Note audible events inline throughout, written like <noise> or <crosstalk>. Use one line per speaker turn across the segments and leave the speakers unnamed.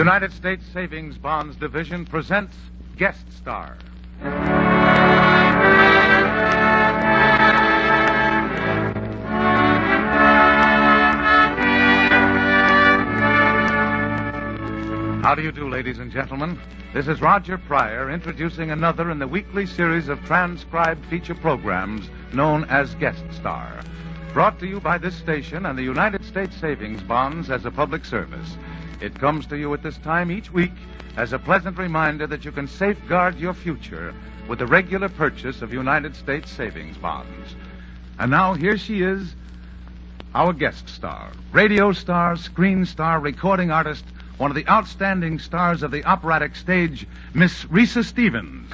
United States Savings Bonds Division presents Guest Star. How do you do, ladies and gentlemen? This is Roger Pryor introducing another in the weekly series of transcribed feature programs known as Guest Star. Brought to you by this station and the United States Savings Bonds as a public service. It comes to you at this time each week as a pleasant reminder that you can safeguard your future with the regular purchase of United States Savings Bonds. And now here she is, our guest star, radio star, screen star, recording artist, one of the outstanding stars of the operatic stage, Miss Risë Stevens.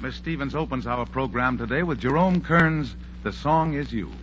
Miss Stevens opens our program today with Jerome Kern's The Song Is You.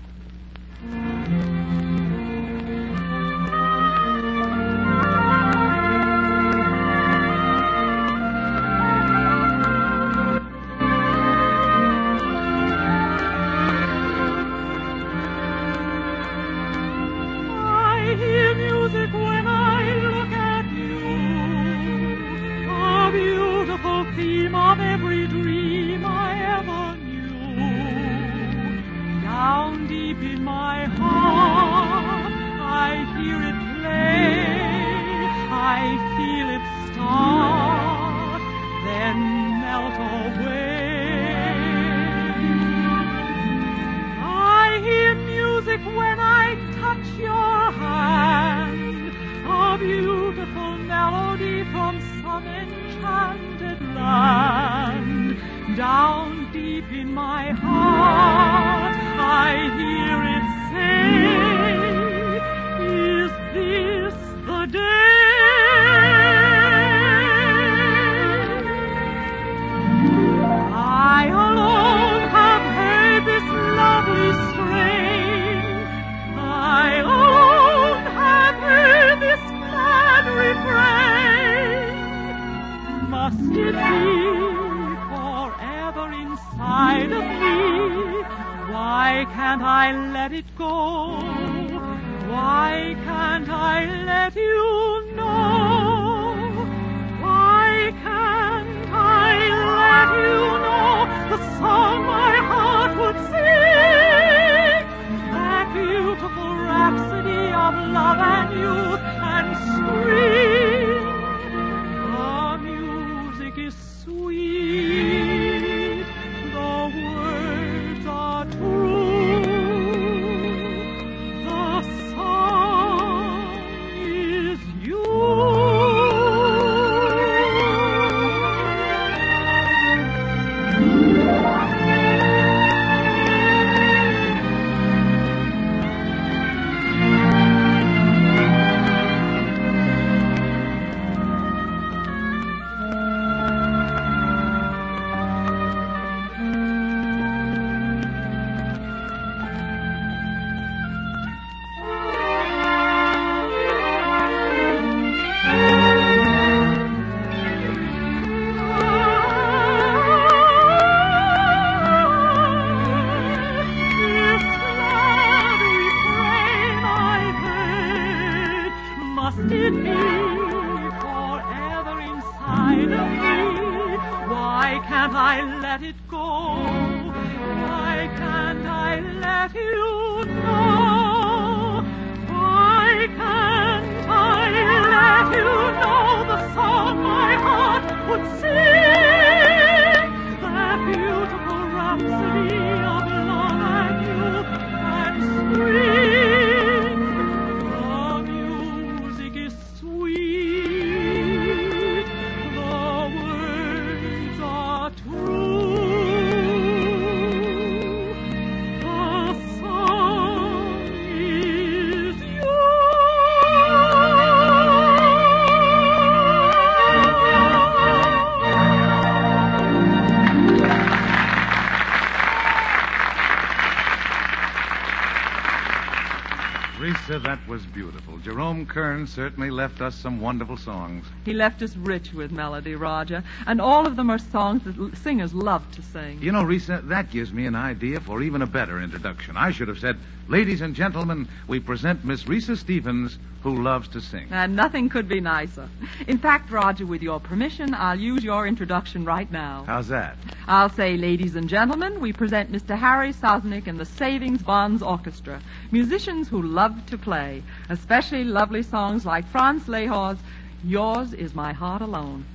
Kern certainly left us some wonderful songs.
He left us rich with melody, Roger, and all of them are songs that singers love to sing.
You know, Risë, that gives me an idea for even a better introduction. I should have said,
Ladies and gentlemen, we present Miss Risë Stevens, who loves to sing.
And nothing could be nicer. In fact, Roger, with your permission, I'll use your introduction right now.
How's that?
I'll say, ladies and gentlemen, we present Mr. Harry Sosnik and the Savings Bonds Orchestra, musicians who love to play, especially lovely songs like Franz Lehár's Yours is My Heart Alone.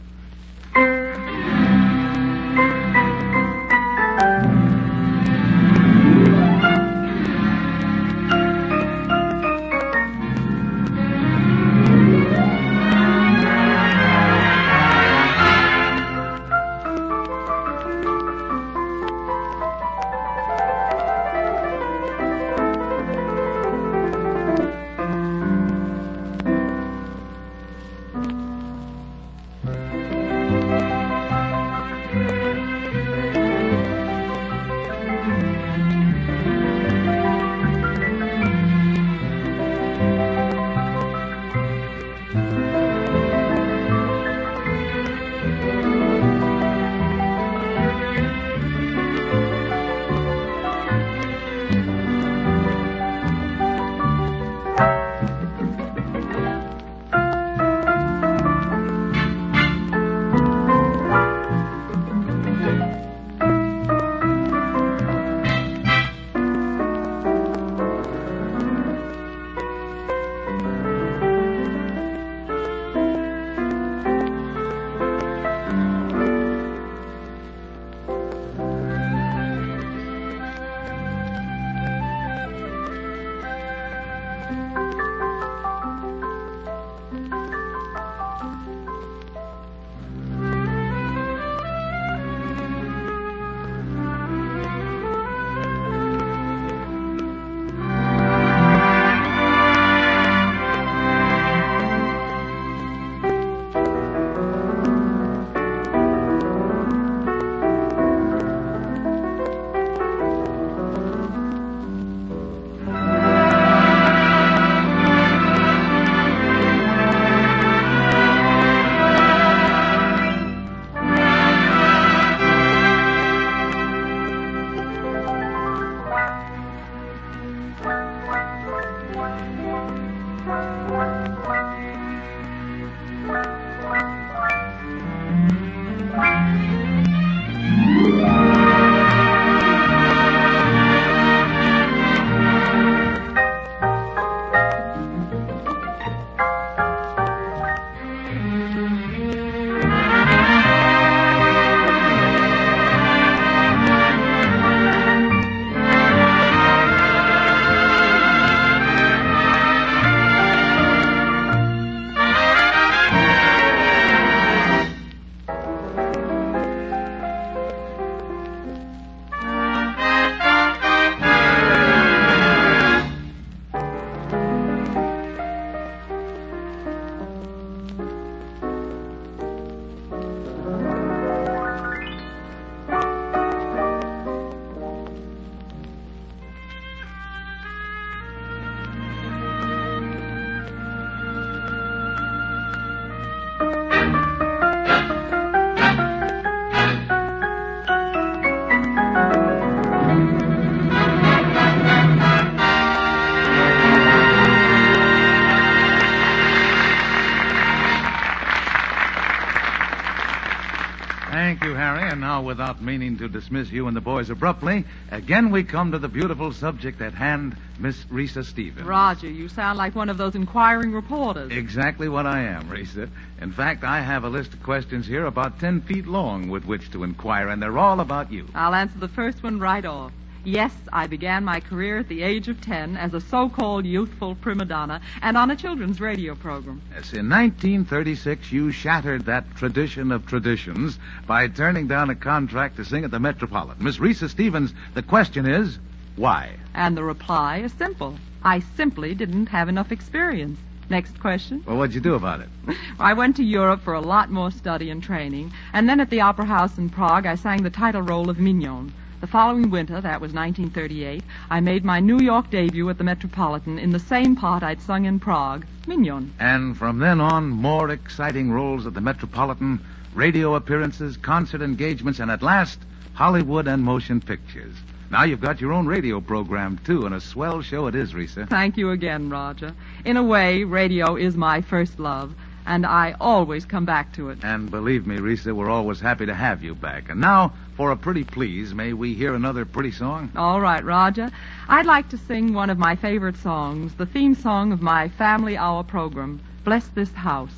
Without meaning to dismiss you and the boys abruptly, again we come to the beautiful subject at hand, Miss Risë Stevens.
Roger, you sound like one of those inquiring reporters.
Exactly what I am, Risë. In fact, I have a list of questions here about ten feet long with which to inquire, and they're all about you.
I'll answer the first one right off. Yes, I began my career at the age of 10 as a so-called youthful prima donna and on a children's radio program.
Yes, in 1936, you shattered that tradition of traditions by turning down a contract to sing at the Metropolitan. Miss Risë Stevens, the question is, why?
And the reply is simple. I simply didn't have enough experience. Next question.
Well, what'd you do about it? <laughs>
I went to Europe for a lot more study and training, and then at the Opera House in Prague, I sang the title role of Mignon. The following winter, that was 1938, I made my New York debut at the Metropolitan in the same part I'd sung in Prague, Mignon.
And from then on, more exciting roles at the Metropolitan, radio appearances, concert engagements, and at last, Hollywood and motion pictures. Now you've got your own radio program, too, and a swell show it is, Risë.
Thank you again, Roger. In a way, radio is my first love, and I always come back to it.
And believe me, Risë, we're always happy to have you back. And now, for a pretty please, may we hear another pretty song?
All right, Roger. I'd like to sing one of my favorite songs, the theme song of my Family Hour program, Bless This House.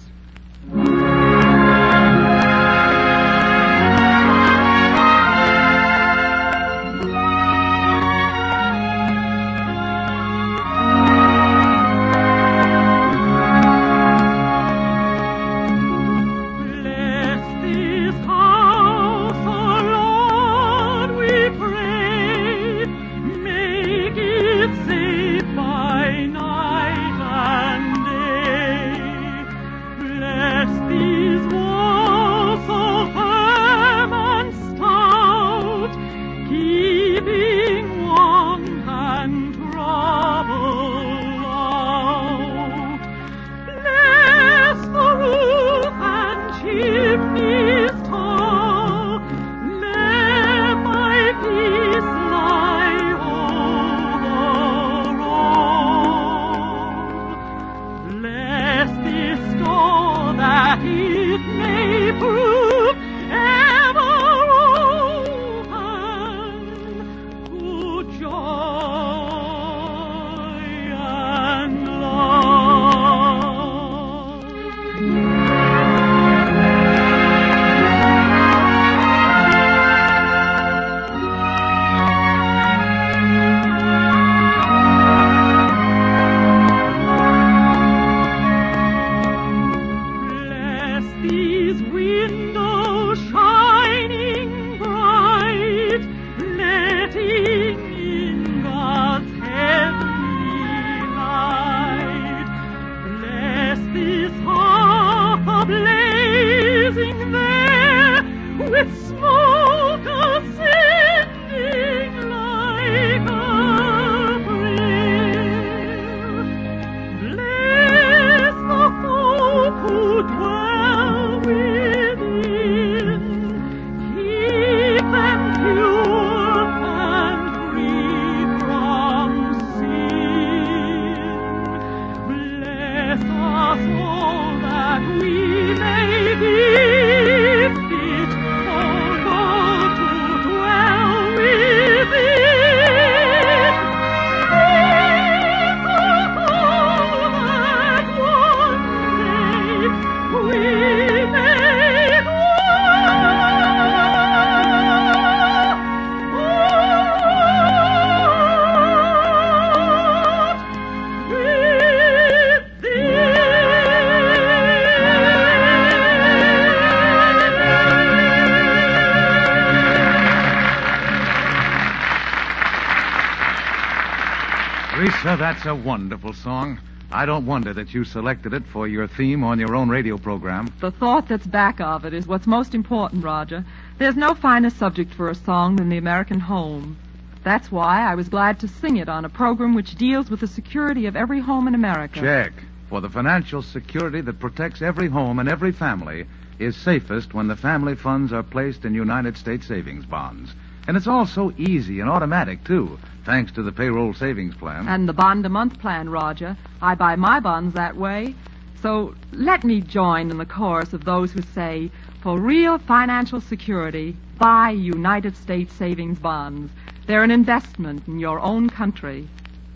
That's a wonderful song. I don't wonder that you selected it for your theme on your own radio program.
The thought that's back of it is what's most important, Roger. There's no finer subject for a song than the American home. That's why I was glad to sing it on a program which deals with the security of every home in America.
Check. For the financial security that protects every home and every family is safest when the family funds are placed in United States savings bonds. And it's all so easy and automatic, too, thanks to the payroll savings plan.
And the bond a month plan, Roger. I buy my bonds that way. So let me join in the chorus of those who say, for real financial security, buy United States savings bonds. They're an investment in your own country.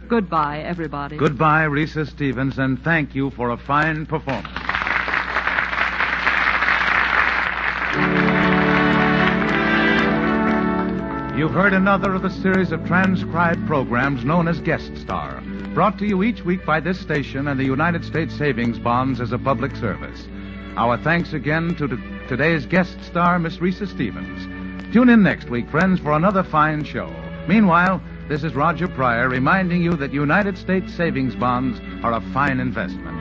Goodbye, everybody.
Goodbye, Risë Stevens, and thank you for a fine performance. You've heard another of the series of transcribed programs known as Guest Star, brought to you each week by this station and the United States Savings Bonds as a public service. Our thanks again to today's guest star, Miss Risë Stevens. Tune in next week, friends, for another fine show. Meanwhile, this is Roger Pryor reminding you that United States savings bonds are a fine investment.